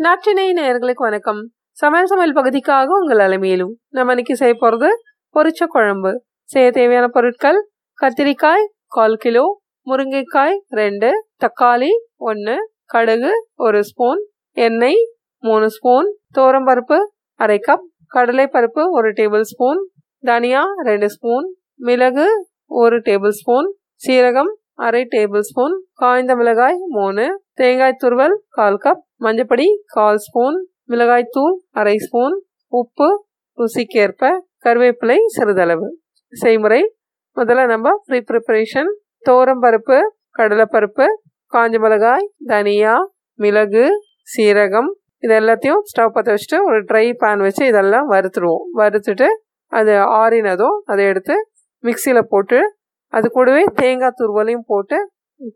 நாட்டினை நேர்களுக்கு வணக்கம். சமையல் சமையல் பகுதிக்காக உங்கள் அலைமையிலும் நம்ம இன்னைக்கு செய்ய போகிறது பொரிச்ச குழம்பு. செய்ய தேவையான பொருட்கள் கத்திரிக்காய் கால் கிலோ முருங்கைக்காய் ரெண்டு தக்காளி ஒன்று கடுகு ஒரு ஸ்பூன் எண்ணெய் மூணு ஸ்பூன் பருப்பு அரை கப் கடலை பருப்பு ஒரு டேபிள் ஸ்பூன் தனியா ரெண்டு ஸ்பூன் மிளகு ஒரு டேபிள் ஸ்பூன் சீரகம் அரை டேபிள் ஸ்பூன் காய்ந்த மிளகாய் மூணு தேங்காய் துருவல் கால் கப் மஞ்சப்பொடி கால் ஸ்பூன் மிளகாய்த்தூள் அரை ஸ்பூன் உப்பு ருசிக்கேற்ப கருவேப்பிலை சிறிதளவு. செய்முறை முதல்ல நம்ம ப்ரீ ப்ரிப்பரேஷன் பருப்பு கடலைப்பருப்பு காஞ்ச மிளகாய் தனியா மிளகு சீரகம் இது எல்லாத்தையும் ஸ்டவ் பற்ற வச்சுட்டு ஒரு ட்ரை பேன் வச்சு இதெல்லாம் வறுத்துடுவோம் வறுத்துட்டு அது ஆறினதும் அதை எடுத்து மிக்சியில் போட்டு அது கூடவே தேங்காய் துருவலையும் போட்டு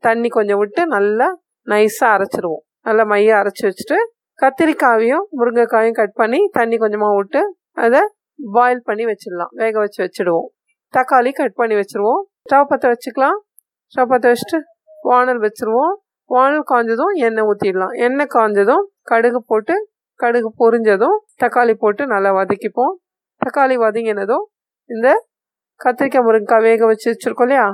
தண்ணி கொஞ்சம் விட்டு நல்லா நைஸாக அரைச்சிடுவோம் நல்லா மைய அரைச்சி வச்சுட்டு கத்திரிக்காயும் முருங்கைக்காயும் கட் பண்ணி தண்ணி கொஞ்சமாக விட்டு அதை பாயில் பண்ணி வச்சிடலாம். வேக வச்சு வச்சுடுவோம். தக்காளி கட் பண்ணி வச்சுருவோம். ஸ்டவ் பற்ற வச்சுக்கலாம். ஸ்டவ் பற்ற வச்சுட்டு வானல் வச்சுருவோம். வானல் காஞ்சதும் எண்ணெய் ஊற்றிடலாம் எண்ணெய் காஞ்சதும் கடுகு போட்டு கடுகு பொரிஞ்சதும் தக்காளி போட்டு நல்லா வதக்கிப்போம். தக்காளி வதங்கினதும் இந்த கத்திரிக்காய் முருங்கைக்காய் வேக வச்சு வச்சுருக்கோம் இல்லையா?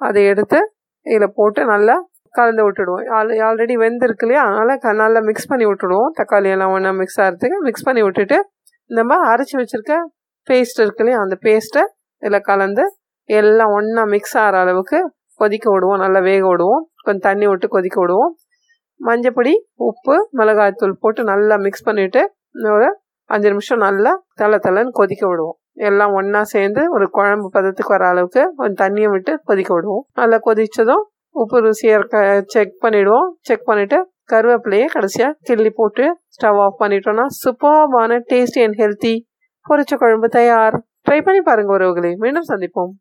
அதை எடுத்து இதில் போட்டு நல்லா கலந்து விட்டுடுவோம். ஆல்ரெடி வெந்திருக்கு இல்லையா? அதனால் நல்லா மிக்ஸ் பண்ணி விட்டுடுவோம். தக்காளி எல்லாம் ஒன்றா மிக்ஸ் ஆகிறதுக்கு மிக்ஸ் பண்ணி விட்டுட்டு நம்ம அரைச்சி வச்சுருக்க பேஸ்ட் இருக்கு இல்லையா? அந்த பேஸ்ட்டை இதில் கலந்து எல்லாம் ஒன்றா மிக்ஸ் ஆகிற அளவுக்கு கொதிக்க விடுவோம். நல்லா வேக விடுவோம். கொஞ்சம் தண்ணி விட்டு கொதிக்க விடுவோம். மஞ்சப்பொடி உப்பு மிளகாய்த்தூள் போட்டு நல்லா மிக்ஸ் பண்ணிவிட்டு ஒரு அஞ்சு நிமிஷம் நல்லா தலை தலைன்னு கொதிக்க விடுவோம். எல்லாம் ஒன்றா சேர்ந்து ஒரு குழம்பு பதத்துக்கு வர அளவுக்கு கொஞ்சம் தண்ணியை விட்டு கொதிக்க விடுவோம். நல்லா கொதித்ததும் உப்பு ருசியாக செக் பண்ணிவிடுவோம் செக் பண்ணிவிட்டு கருவேப்பிலையை கடைசியாக கிள்ளி போட்டு ஸ்டவ் ஆஃப் பண்ணிட்டோம்னா சூப்பர்பான டேஸ்டி அண்ட் ஹெல்த்தி பொரிச்ச குழம்பு தயார். ட்ரை பண்ணி பாருங்கள் உறவுகளை. மீண்டும் சந்திப்போம்.